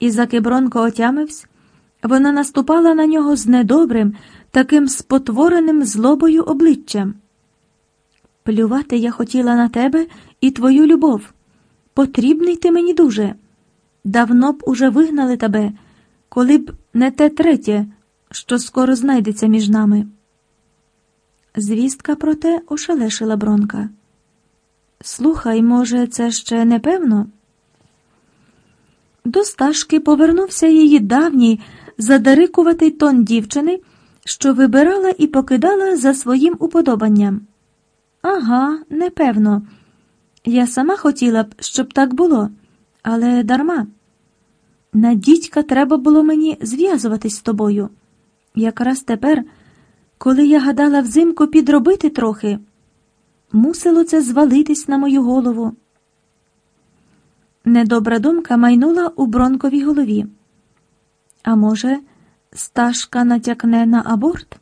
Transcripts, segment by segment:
І заки Бронко отямився, вона наступала на нього з недобрим, таким спотвореним злобою обличчям. Плювати я хотіла на тебе і твою любов. Потрібний ти мені дуже. Давно б уже вигнали тебе, коли б не те третє, що скоро знайдеться між нами. Звістка про те ошелешила Бронка. Слухай, може, це ще не певно? До стажки повернувся її давній задарикуватий тон дівчини, що вибирала і покидала за своїм уподобанням. Ага, непевно. Я сама хотіла б, щоб так було, але дарма. На дідька треба було мені зв'язуватись з тобою. Якраз тепер, коли я гадала взимку підробити трохи, мусило це звалитись на мою голову. Недобра думка майнула у бронковій голові. А може, стажка натякне на аборт?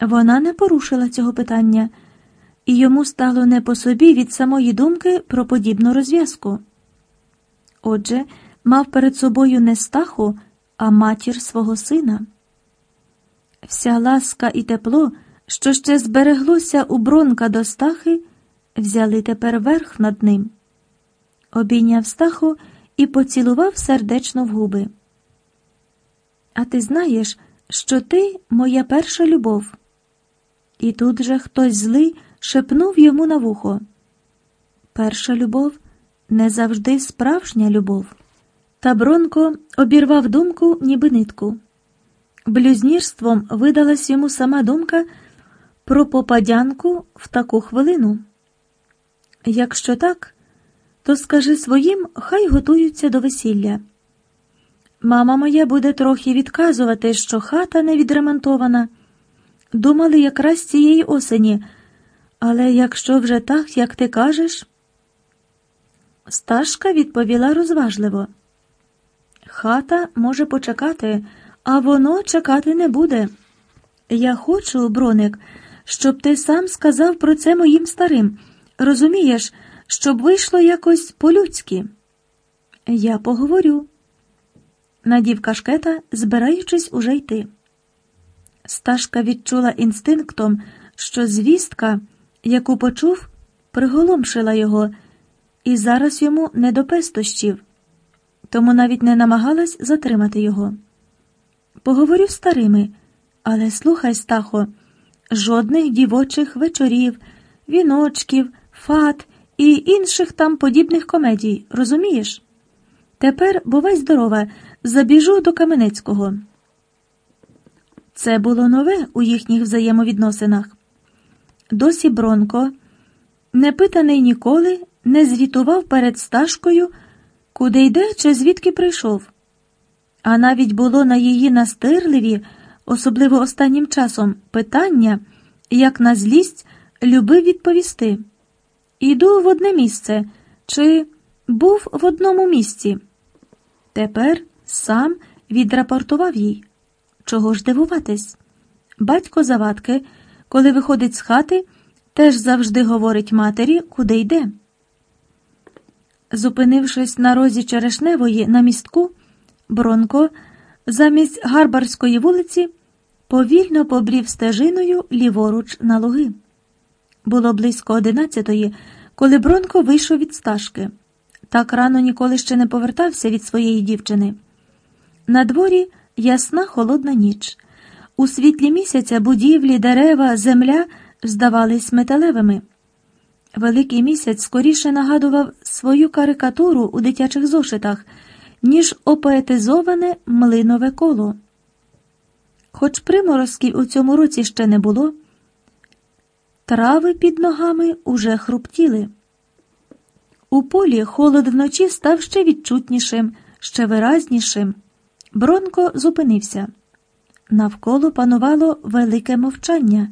Вона не порушила цього питання, і йому стало не по собі від самої думки про подібну розв'язку. Отже, мав перед собою не стаху, а матір свого сина. Вся ласка і тепло, що ще збереглося у бронка до стахи, взяли тепер верх над ним. Обійняв стаху і поцілував сердечно в губи. А ти знаєш, що ти моя перша любов. І тут же хтось злий шепнув йому на вухо. Перша любов не завжди справжня любов. Та Бронко обірвав думку, ніби нитку. Блюзнірством видалась йому сама думка про попадянку в таку хвилину. Якщо так, то скажи своїм, хай готуються до весілля. Мама моя буде трохи відказувати, що хата не відремонтована. Думали якраз цієї осені, але якщо вже так, як ти кажеш. Сташка відповіла розважливо. Хата може почекати, а воно чекати не буде. Я хочу, броник, щоб ти сам сказав про це моїм старим. Розумієш, щоб вийшло якось по-людськи. Я поговорю. Надів кашкета, збираючись уже йти. Сташка відчула інстинктом, що звістка, яку почув, приголомшила його, і зараз йому не до пестощів, тому навіть не намагалась затримати його. Поговорю з старими, але слухай, Стахо, жодних дівочих вечорів, віночків, фат і інших там подібних комедій, розумієш? Тепер бувай здорова, забіжу до Каменецького. Це було нове у їхніх взаємовідносинах. Досі Бронко, не питаний ніколи, не звітував перед стажкою, куди йде чи звідки прийшов. А навіть було на її настирливі, особливо останнім часом, питання, як на злість, любив відповісти. Іду в одне місце, чи був в одному місці. Тепер сам відрапортував їй. Чого ж дивуватись? Батько завадки, коли виходить з хати, теж завжди говорить матері, куди йде. Зупинившись на розі Черешневої на містку, Бронко замість Гарбарської вулиці повільно побрів стежиною ліворуч на луги. Було близько одинадцятої, коли Бронко вийшов від стажки. Так рано ніколи ще не повертався від своєї дівчини. На дворі ясна холодна ніч. У світлі місяця будівлі, дерева, земля здавались металевими. Великий місяць скоріше нагадував свою карикатуру у дитячих зошитах, ніж опоетизоване млинове коло. Хоч приморозків у цьому році ще не було, трави під ногами уже хруптіли. У полі холод вночі став ще відчутнішим, ще виразнішим. Бронко зупинився. Навколо панувало велике мовчання.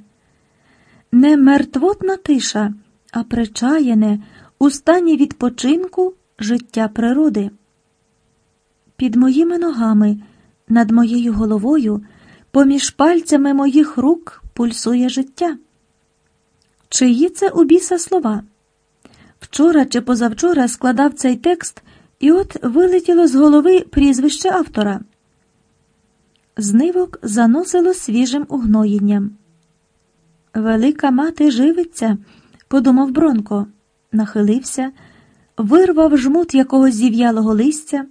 Не мертвотна тиша, а причаяне у стані відпочинку життя природи. Під моїми ногами, над моєю головою, поміж пальцями моїх рук пульсує життя. Чиї це у біса слова? Вчора чи позавчора складав цей текст І от вилетіло з голови прізвище автора. Знивок заносило свіжим угноєнням. Велика мати живиться, подумав Бронко, нахилився, вирвав жмут якогось зів'ялого листя,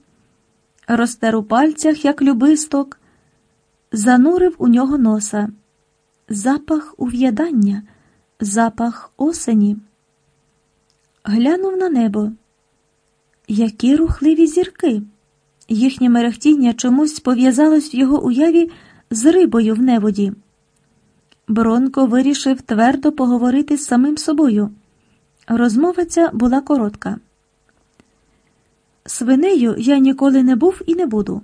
розтер у пальцях, як любисток, занурив у нього носа. Запах ув'ядання, запах осені. Глянув на небо. Які рухливі зірки. Їхнє мерехтіння чомусь пов'язалось в його уяві з рибою в неводі. Бронко вирішив твердо поговорити з самим собою. Розмова ця була коротка. Свинею я ніколи не був і не буду.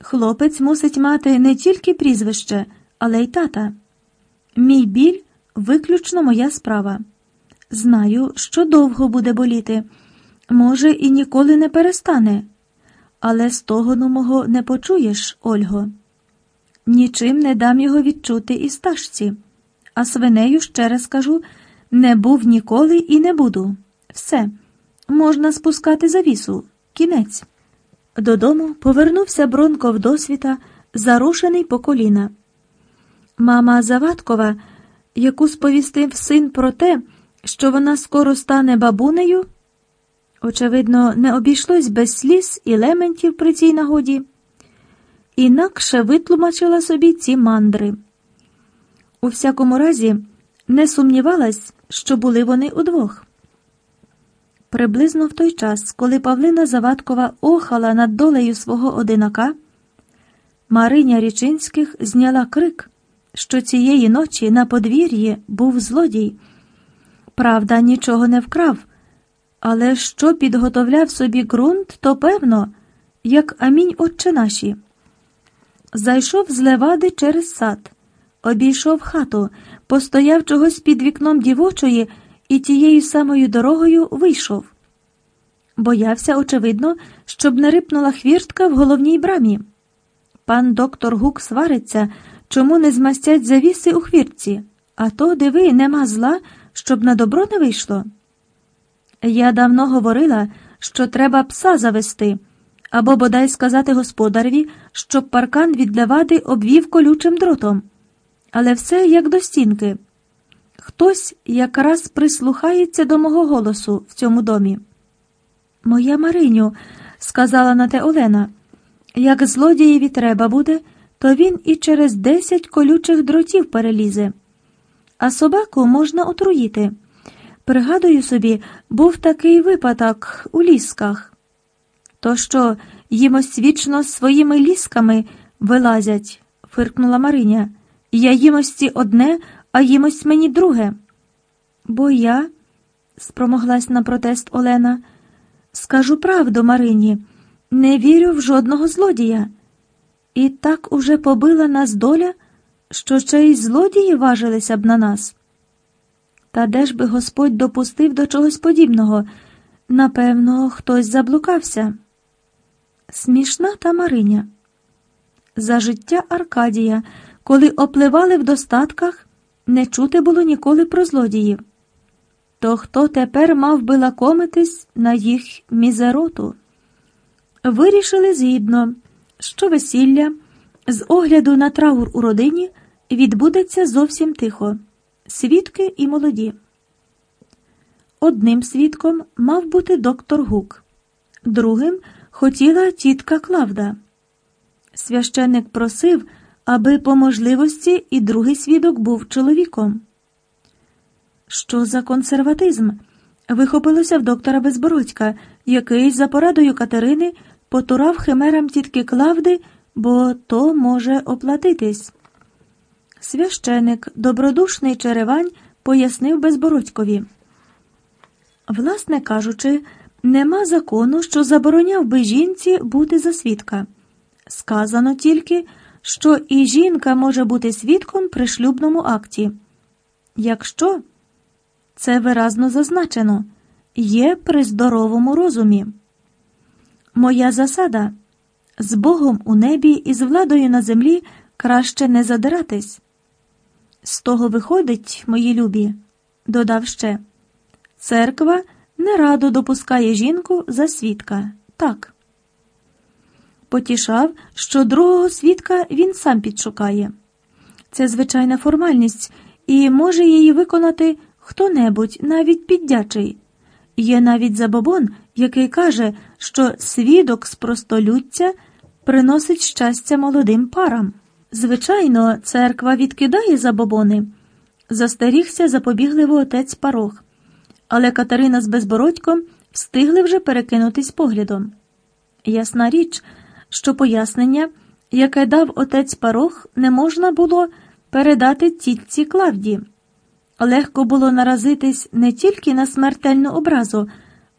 Хлопець мусить мати не тільки прізвище, але й тата. Мій біль виключно моя справа. Знаю, що довго буде боліти, може, і ніколи не перестане, але стогону мого не почуєш, Ольго. Нічим не дам його відчути і стажці, а свинею ще раз кажу не був ніколи і не буду. Все, можна спускати завісу, кінець. Додому повернувся Бронко в досвіта, зарушений по коліна. Мама Заваткова, яку сповістив син про те, що вона скоро стане бабунею, очевидно, не обійшлось без сліз і лементів при цій нагоді, інакше витлумачила собі ці мандри. У всякому разі, не сумнівалась, що були вони удвох. Приблизно в той час, коли Павлина Заваткова охала над долею свого одинака, Мариня Річинських зняла крик, що цієї ночі на подвір'ї був злодій. Правда, нічого не вкрав, але що підготовляв собі ґрунт, то певно, як амінь отче наші. Зайшов з левади через сад, обійшов хату, постояв чогось під вікном дівочої і тією самою дорогою вийшов. Боявся, очевидно, щоб не рипнула хвіртка в головній брамі. Пан доктор Гук свариться, чому не змастять завіси у хвіртці, а то, диви, нема зла, щоб на добро не вийшло. Я давно говорила, що треба пса завести, або бодай сказати господареві, щоб паркан від левади обвів колючим дротом. Але все як до стінки. Хтось якраз прислухається до мого голосу в цьому домі. Моя Мариню, сказала на те Олена, як злодієві треба буде, то він і через десять колючих дротів перелізе. А собаку можна отруїти. Пригадую собі, був такий випадок у лісках. То що, їм ось вічно своїми лісками вилазять, фиркнула Мариня. Я їм ці одне, а їм ось мені друге. Бо я, спромоглась на протест Олена, скажу правду Марині, не вірю в жодного злодія. І так уже побила нас доля, що ще й злодії важилися б на нас. Та де ж би Господь допустив до чогось подібного? Напевно, хтось заблукався. Смішна та Мариня. За життя Аркадія, коли опливали в достатках, не чути було ніколи про злодіїв. То хто тепер мав би лакомитись на їх мізероту? Вирішили згідно, що весілля з огляду на траур у родині відбудеться зовсім тихо, свідки і молоді. Одним свідком мав бути доктор Гук, другим хотіла тітка Клавда. Священник просив, аби по можливості і другий свідок був чоловіком. Що за консерватизм? Вихопилося в доктора Безбородька, який за порадою Катерини потурав химерам тітки Клавди, бо то може оплатитись. Священик, добродушний Черевань, пояснив Безбородькові. Власне кажучи, нема закону, що забороняв би жінці бути за свідка. Сказано тільки, що і жінка може бути свідком при шлюбному акті. Якщо це виразно зазначено, є при здоровому розумі. Моя засада з Богом у небі і з владою на землі краще не задиратись. З того виходить, мої любі, додав ще, церква не радо допускає жінку за свідка. Так. Потішав, що другого свідка він сам підшукає. Це звичайна формальність, і може її виконати хто-небудь, навіть піддячий. Є навіть забобон, який каже, що свідок з простолюття приносить щастя молодим парам. Звичайно, церква відкидає забобони. Застерігся запобігливо отець парох, але Катерина з безбородьком встигли вже перекинутись поглядом. Ясна річ, що пояснення, яке дав отець парох, не можна було передати тітці Клавді. Легко було наразитись не тільки на смертельну образу,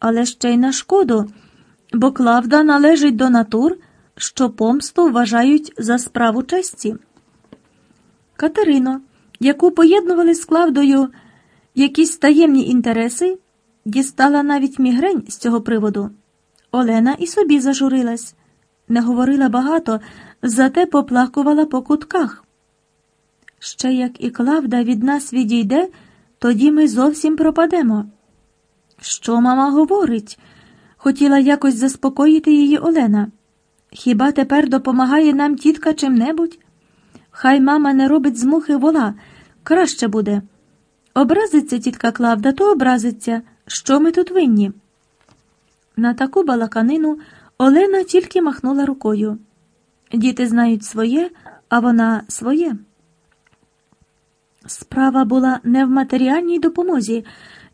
але ще й на шкоду, бо Клавда належить до натур, що помсту вважають за справу честі. Катерино, яку поєднували з Клавдою якісь таємні інтереси, дістала навіть мігрень з цього приводу. Олена і собі зажурилась, не говорила багато, зате поплакувала по кутках. Ще як і Клавда від нас відійде, тоді ми зовсім пропадемо. Що мама говорить? Хотіла якось заспокоїти її Олена. Хіба тепер допомагає нам тітка чим-небудь? Хай мама не робить з мухи вола, краще буде. Образиться тітка Клавда, то образиться. Що ми тут винні? На таку балаканину Олена тільки махнула рукою. Діти знають своє, а вона своє. Справа була не в матеріальній допомозі,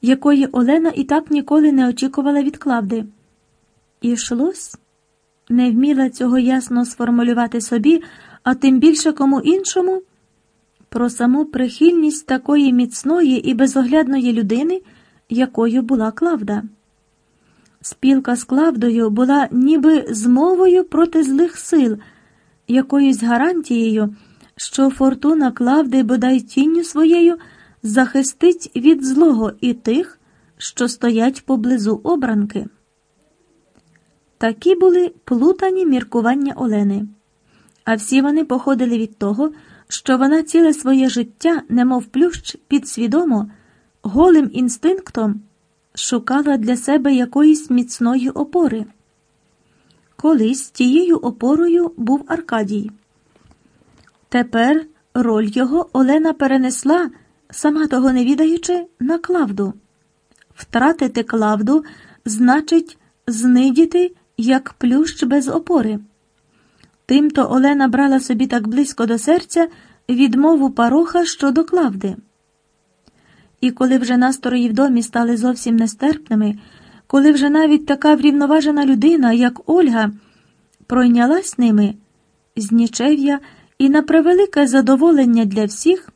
якої Олена і так ніколи не очікувала від Клавди. І йшлось, не вміла цього ясно сформулювати собі, а тим більше кому іншому, про саму прихильність такої міцної і безоглядної людини, якою була Клавда. Спілка з Клавдою була ніби змовою проти злих сил, якоюсь гарантією що фортуна Клавди, бодай тінню своєю, захистить від злого і тих, що стоять поблизу обранки. Такі були плутані міркування Олени, а всі вони походили від того, що вона ціле своє життя, немов плющ, підсвідомо, голим інстинктом шукала для себе якоїсь міцної опори. Колись тією опорою був Аркадій. Тепер роль його Олена перенесла, сама того не відаючи, на клавду. Втратити клавду значить знидіти, як плющ без опори. Тимто Олена брала собі так близько до серця відмову пароха щодо клавди. І коли вже настрої в домі стали зовсім нестерпними, коли вже навіть така врівноважена людина, як Ольга, пройнялась ними, знічев'я і на превелике задоволення для всіх,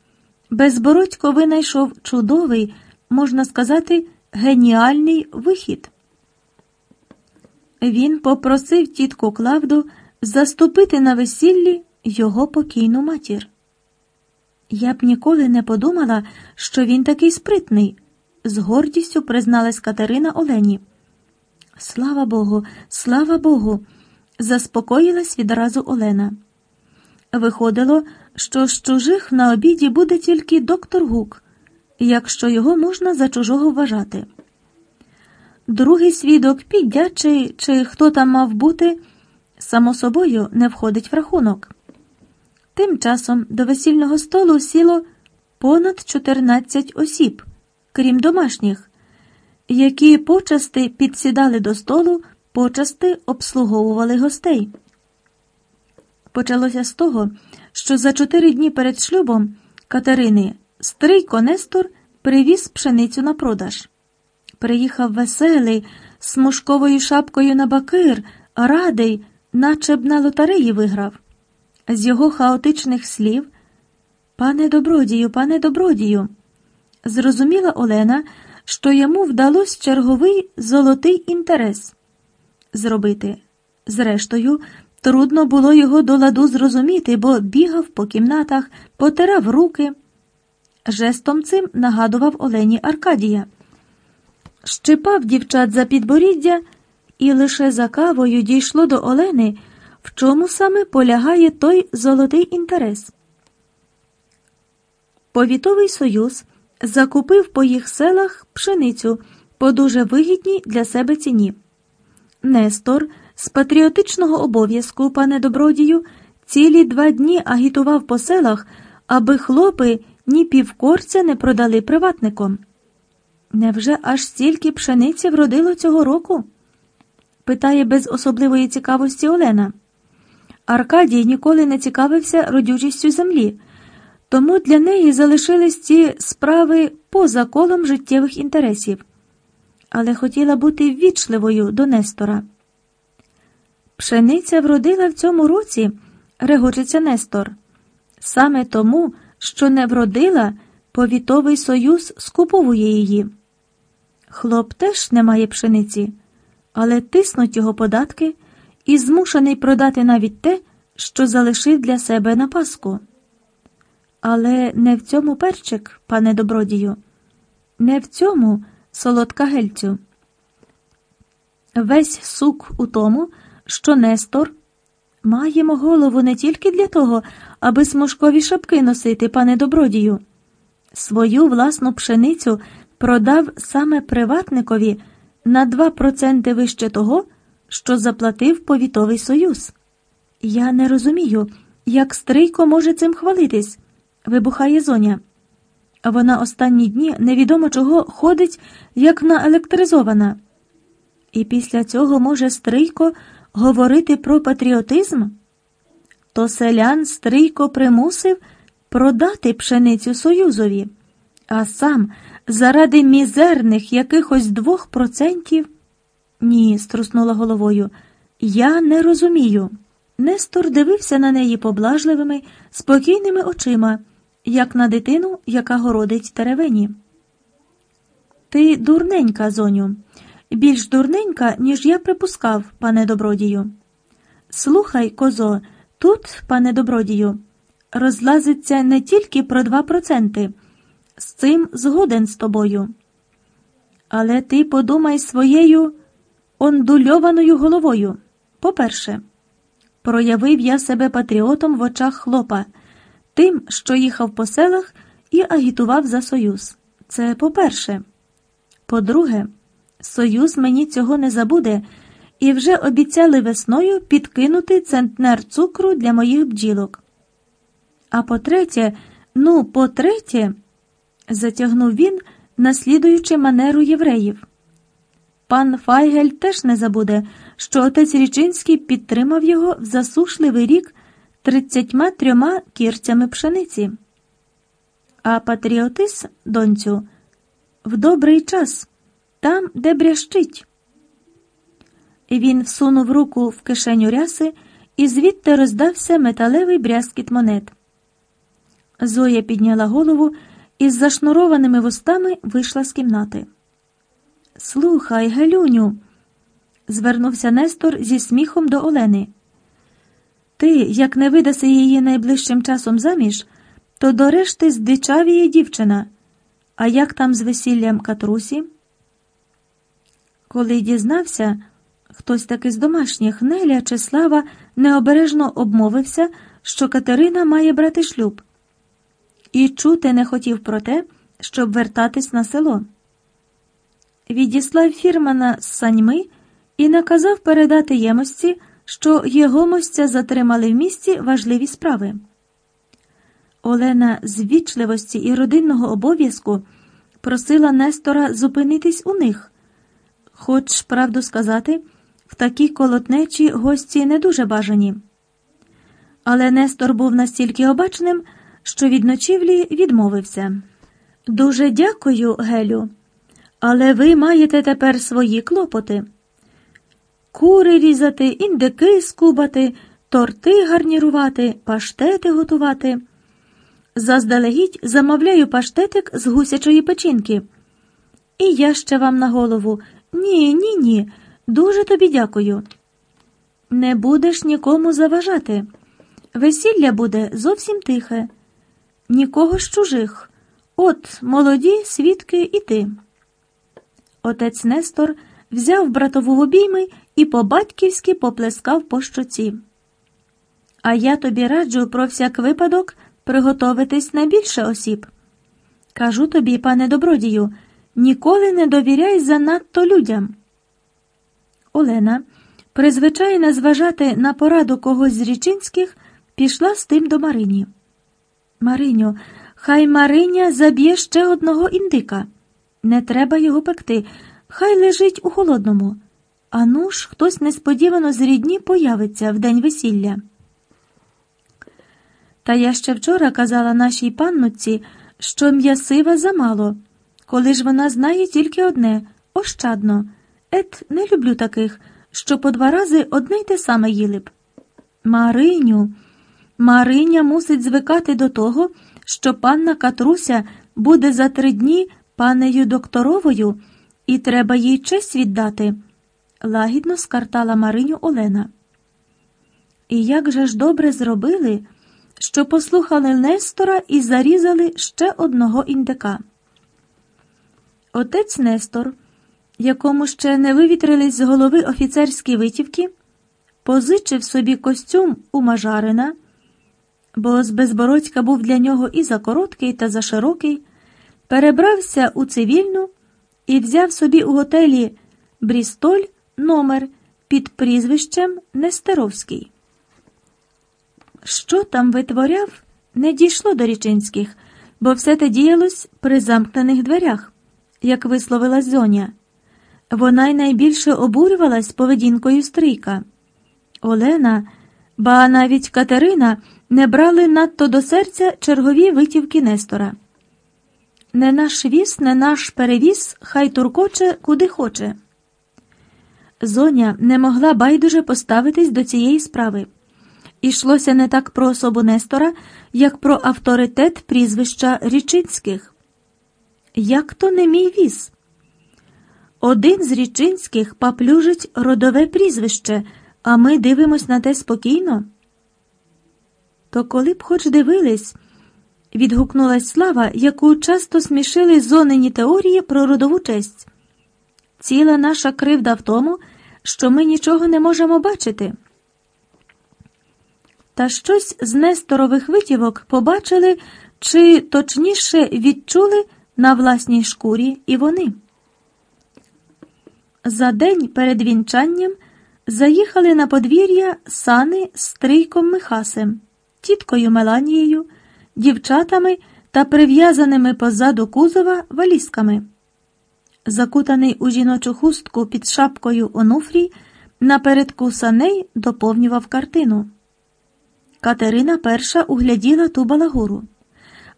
безбородько винайшов чудовий, можна сказати, геніальний вихід. Він попросив тітку Клавду заступити на весіллі його покійну матір. Я б ніколи не подумала, що він такий спритний, з гордістю призналась Катерина Олені. Слава Богу, слава Богу, заспокоїлась відразу Олена. Виходило, що з чужих на обіді буде тільки доктор Гук, якщо його можна за чужого вважати. Другий свідок, піддячий чи хто там мав бути, само собою не входить в рахунок. Тим часом до весільного столу сіло понад 14 осіб, крім домашніх, які почасти підсідали до столу, почасти обслуговували гостей. Почалося з того, що за чотири дні перед шлюбом Катерини Стрийко Нестор привіз пшеницю на продаж. Приїхав веселий, з мушковою шапкою на бакир, радий, наче б на лотереї виграв. З його хаотичних слів, пане добродію, пане добродію, зрозуміла Олена, що йому вдалося черговий золотий інтерес зробити. Зрештою, Трудно було його до ладу зрозуміти, бо бігав по кімнатах, потирав руки. Жестом цим нагадував Олені Аркадія. Щипав дівчат за підборіддя, і лише за кавою дійшло до Олени, в чому саме полягає той золотий інтерес. Повітовий союз закупив по їх селах пшеницю по дуже вигідній для себе ціні. Нестор – З патріотичного обов'язку, пане добродію, цілі два дні агітував по селах, аби хлопи ні півкорця не продали приватником. Невже аж стільки пшениці вродило цього року? питає без особливої цікавості Олена. Аркадій ніколи не цікавився родючістю землі, тому для неї залишились ці справи поза колом життєвих інтересів, але хотіла бути ввічливою до Нестора. Пшениця вродила в цьому році, регочеться Нестор, саме тому, що не вродила, повітовий союз скуповує її. Хлоп теж не має пшениці, але тиснуть його податки і змушений продати навіть те, що залишив для себе на паску. Але не в цьому перчик, пане добродію, не в цьому солодка гельцю. Весь сук у тому, що Нестор маємо голову не тільки для того, аби смужкові шапки носити, пане добродію. Свою власну пшеницю продав саме приватникові на 2% вище того, що заплатив повітовий союз. Я не розумію, як Стрийко може цим хвалитись, вибухає зоня. Вона останні дні невідомо чого ходить, як наелектризована. І після цього може Стрийко говорити про патріотизм? То селян Стрийко примусив продати пшеницю Союзові, а сам заради мізерних якихось двох процентів. Ні, струснула головою. Я не розумію. Нестор дивився на неї поблажливими, спокійними очима, як на дитину, яка городить теревені. Ти дурненька, зоню, більш дурненька, ніж я припускав, пане добродію. Слухай, козо, тут, пане добродію, розлазиться не тільки про два проценти. З цим згоден з тобою. Але ти подумай своєю ондульованою головою. По-перше, проявив я себе патріотом в очах хлопа, тим, що їхав по селах і агітував за союз. Це по-перше. По-друге, союз мені цього не забуде, і вже обіцяли весною підкинути центнер цукру для моїх бджілок. А по-третє, ну, по-третє, затягнув він, наслідуючи манеру євреїв. Пан Файгель теж не забуде, що отець Річинський підтримав його в засушливий рік тридцятьма трьома кірцями пшениці. А патріотис, донцю, в добрий час, там, де брящить. Він всунув руку в кишеню ряси і звідти роздався металевий брязкіт монет. Зоя підняла голову і з зашнурованими вустами вийшла з кімнати. Слухай, Гелюню, звернувся Нестор зі сміхом до Олени. Ти, як не видаси її найближчим часом заміж, то до решти здичавіє дівчина. А як там з весіллям катрусі? Коли дізнався, хтось таки з домашніх Неля чи Слава необережно обмовився, що Катерина має брати шлюб, і чути не хотів про те, щоб вертатись на село відіслав фірмана з саньми і наказав передати ємості, що його мостя затримали в місті важливі справи. Олена з вічливості і родинного обов'язку просила Нестора зупинитись у них, хоч, правду сказати, в такій колотнечі гості не дуже бажані. Але Нестор був настільки обачним, що від ночівлі відмовився. Дуже дякую, Гелю. Але ви маєте тепер свої клопоти. Кури різати, індики скубати, торти гарнірувати, паштети готувати. Заздалегідь замовляю паштетик з гусячої печінки. І я ще вам на голову. Ні, ні, ні. Дуже тобі дякую. Не будеш нікому заважати. Весілля буде зовсім тихе, нікого з чужих. От молоді свідки і ти. Отець Нестор взяв братову обійми і по-батьківськи поплескав по щоці. А я тобі раджу про всяк випадок приготовитись на більше осіб. Кажу тобі, пане добродію, ніколи не довіряй занадто людям. Олена, призвичайна зважати на пораду когось з річинських, пішла з тим до Марині. Мариню, хай Мариня заб'є ще одного індика. Не треба його пекти, хай лежить у холодному. А ну ж, хтось несподівано з рідні появиться в день весілля. Та я ще вчора казала нашій паннуці, що м'ясива замало, коли ж вона знає тільки одне ощадно. Ет, не люблю таких, що по два рази одне й те саме їли б. Мариню, Мариня мусить звикати до того, що панна Катруся буде за три дні панею докторовою, і треба їй честь віддати, лагідно скартала Мариню Олена. І як же ж добре зробили, що послухали Нестора і зарізали ще одного індика. Отець Нестор, якому ще не вивітрились з голови офіцерські витівки, позичив собі костюм у Мажарина, бо з безбородька був для нього і за короткий, та за широкий, перебрався у цивільну і взяв собі у готелі Брістоль номер під прізвищем Нестеровський. Що там витворяв, не дійшло до річинських, бо все те діялось при замкнених дверях, як висловила зоня. Вона й найбільше обурювалась поведінкою стрійка. Олена, ба навіть Катерина не брали надто до серця чергові витівки Нестора. Не наш віз, не наш перевіз, хай туркоче куди хоче. Зоня не могла байдуже поставитись до цієї справи. Ішлося не так про особу Нестора, як про авторитет прізвища Річинських. Як то не мій віз? Один з Річинських поплюжить родове прізвище, а ми дивимось на те спокійно. То коли б хоч дивились, відгукнулась слава, яку часто смішили зонені теорії про родову честь. Ціла наша кривда в тому, що ми нічого не можемо бачити. Та щось з несторових витівок побачили чи точніше відчули на власній шкурі і вони. За день перед вінчанням заїхали на подвір'я сани з трійком Михасем, тіткою Меланією, дівчатами та прив'язаними позаду кузова валізками. Закутаний у жіночу хустку під шапкою Онуфрій напередку саней доповнював картину. Катерина перша угляділа ту балагуру,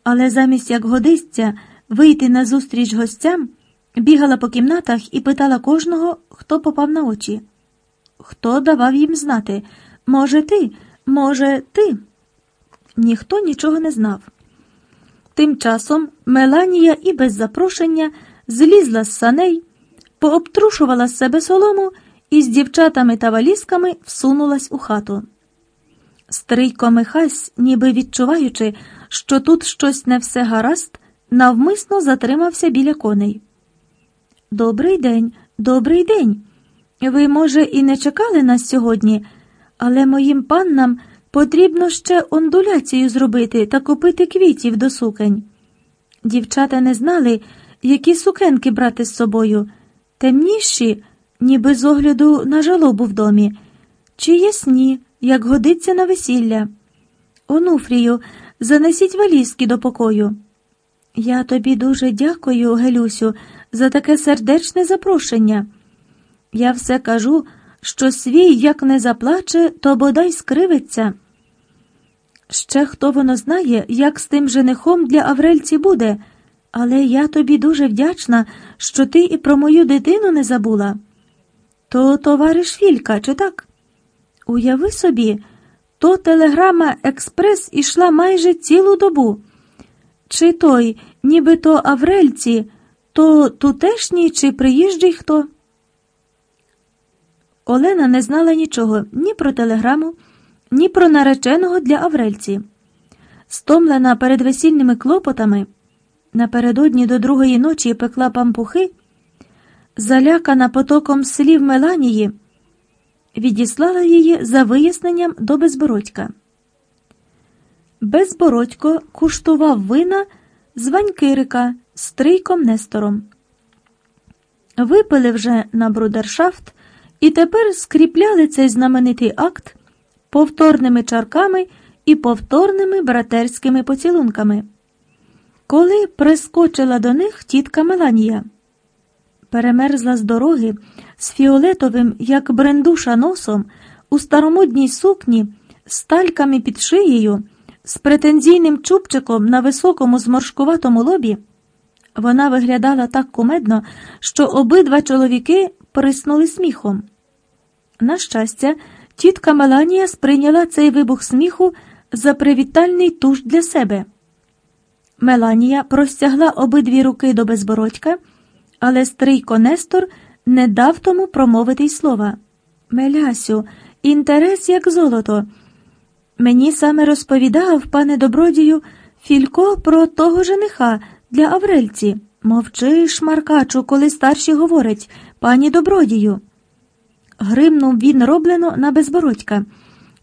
але замість як годиться вийти назустріч гостям, бігала по кімнатах і питала кожного, хто попав на очі. Хто давав їм знати? Може, ти, може, ти? Ніхто нічого не знав. Тим часом Меланія і без запрошення злізла з саней, пообтрушувала з себе солому і з дівчатами та валізками всунулась у хату. Стрийко Михась, ніби відчуваючи, що тут щось не все гаразд, навмисно затримався біля коней. Добрий день, добрий день. Ви, може, і не чекали нас сьогодні, але моїм паннам потрібно ще ондуляцію зробити та купити квітів до сукень. Дівчата не знали, які сукенки брати з собою, темніші, ніби з огляду на жалобу в домі, чи ясні як годиться на весілля. Онуфрію, занесіть валізки до покою. Я тобі дуже дякую, Гелюсю, за таке сердечне запрошення. Я все кажу, що свій, як не заплаче, то бодай скривиться. Ще хто воно знає, як з тим женихом для Аврельці буде, але я тобі дуже вдячна, що ти і про мою дитину не забула. То товариш Філька, чи так? Уяви собі, то телеграма Експрес ішла майже цілу добу. Чи той, ніби то Аврельці, то тутешній, чи приїжджий хто? Олена не знала нічого ні про телеграму, ні про нареченого для Аврельці. Стомлена перед весільними клопотами, напередодні до другої ночі пекла пампухи, залякана потоком слів Меланії відіслала її за виясненням до Безбородька. Безбородько куштував вина з Ванькирика з трійком Нестором. Випили вже на брудершафт і тепер скріпляли цей знаменитий акт повторними чарками і повторними братерськими поцілунками. Коли прискочила до них тітка Меланія, перемерзла з дороги з фіолетовим, як брендуша носом, у старомодній сукні, з тальками під шиєю, з претензійним чубчиком на високому зморшкуватому лобі, вона виглядала так кумедно, що обидва чоловіки приснули сміхом. На щастя, тітка Меланія сприйняла цей вибух сміху за привітальний туш для себе. Меланія простягла обидві руки до безбородька, але стрийко Нестор не дав тому промовити й слова. Мелясю, інтерес як золото. Мені саме розповідав, пане добродію, Філько про того жениха для Аврельці. Мовчи, шмаркачу, коли старші говорять, пані добродію. Гримнув він роблено на безбородька,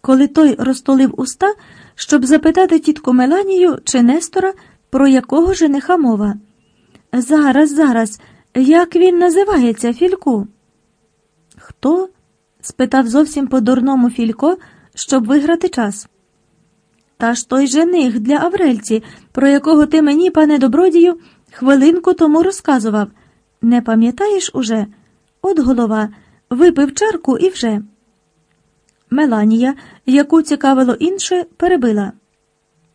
коли той розтолив уста, щоб запитати тітку Меланію чи Нестора, про якого жениха мова. Зараз, зараз, як він називається, Фільку? Хто? спитав зовсім по дурному Філько, щоб виграти час. Та ж той жених для Аврельці, про якого ти мені, пане добродію, хвилинку тому розказував. Не пам'ятаєш уже? От голова, випив чарку і вже. Меланія, яку цікавило інше, перебила.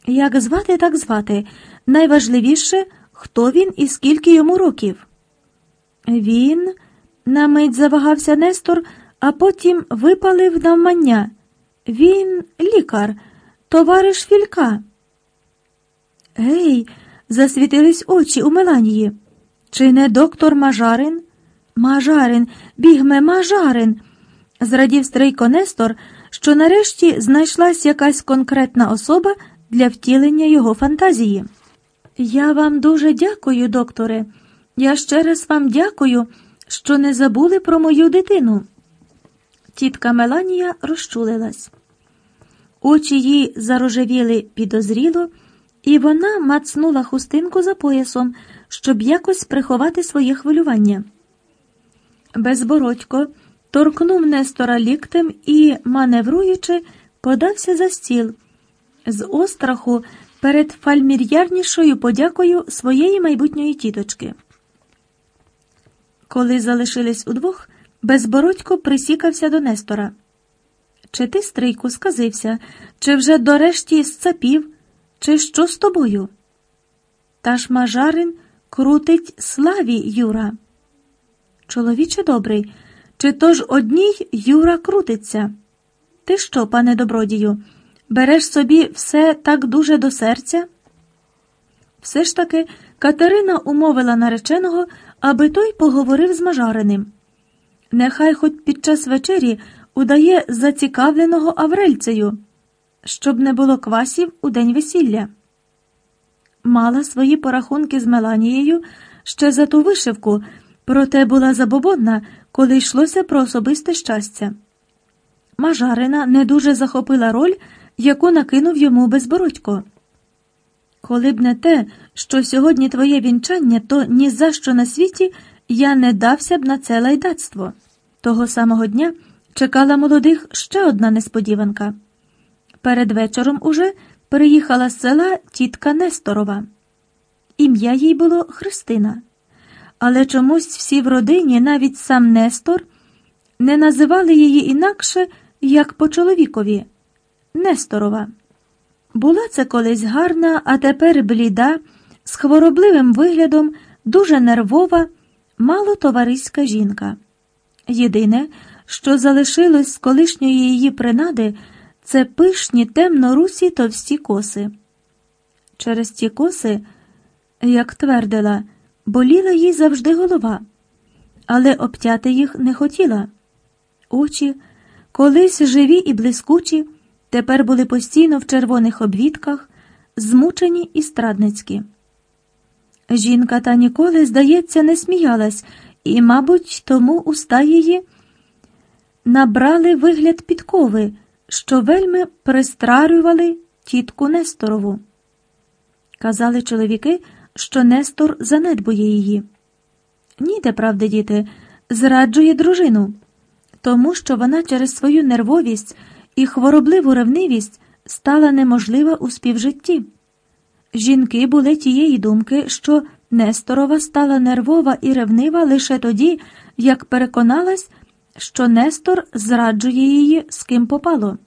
Як звати, так звати. Найважливіше, хто він і скільки йому років. Він, на мить завагався Нестор, а потім випалив навмання. Він лікар, товариш Філька. Гей, засвітились очі у Меланії. Чи не доктор Мажарин? Мажарин, бігме Мажарин. Зрадів стрийко Нестор, що нарешті знайшлась якась конкретна особа для втілення його фантазії. Я вам дуже дякую, докторе. Я ще раз вам дякую, що не забули про мою дитину. Тітка Меланія розчулилась. Очі їй зарожевіли підозріло, і вона мацнула хустинку за поясом, щоб якось приховати своє хвилювання. Безбородько торкнув Нестора ліктем і, маневруючи, подався за стіл. З остраху перед фальмір'ярнішою подякою своєї майбутньої тіточки. Коли залишились удвох, безбородько присікався до Нестора. Чи ти, стрийку, сказився, чи вже дорешті сцапів, чи що з тобою? Та ж мажарин крутить славі Юра. Чоловіче добрий, чи то ж одній Юра крутиться? Ти що, пане добродію, береш собі все так дуже до серця? Все ж таки Катерина умовила нареченого, аби той поговорив з мажариним. Нехай хоч під час вечері удає зацікавленого Аврельцею, щоб не було квасів у день весілля. Мала свої порахунки з Меланією ще за ту вишивку, проте була забобонна, коли йшлося про особисте щастя. Мажарина не дуже захопила роль, яку накинув йому безбородько. Коли б не те, що сьогодні твоє вінчання, то ні за що на світі я не дався б на це лайдацтво. Того самого дня чекала молодих ще одна несподіванка. Перед вечором уже приїхала з села тітка Несторова. Ім'я їй було Христина. Але чомусь всі в родині, навіть сам Нестор, не називали її інакше, як по чоловікові Несторова. Була це колись гарна, а тепер бліда, з хворобливим виглядом, дуже нервова, малотовариська жінка. Єдине, що залишилось з колишньої її принади, це пишні темно-русі товсті коси. Через ті коси, як твердила, боліла їй завжди голова, але обтяти їх не хотіла. Очі, колись живі і блискучі, тепер були постійно в червоних обвідках, змучені і страдницькі. Жінка та ніколи, здається, не сміялась, і, мабуть, тому уста її набрали вигляд підкови, що вельми пристрарювали тітку Несторову. Казали чоловіки, що Нестор занедбує її. Ніде, правда, діти, зраджує дружину. тому що вона через свою нервовість і хворобливу ревнивість стала неможлива у співжитті. Жінки були тієї думки, що Несторова стала нервова і ревнива лише тоді, як переконалась, що Нестор зраджує її з ким попало.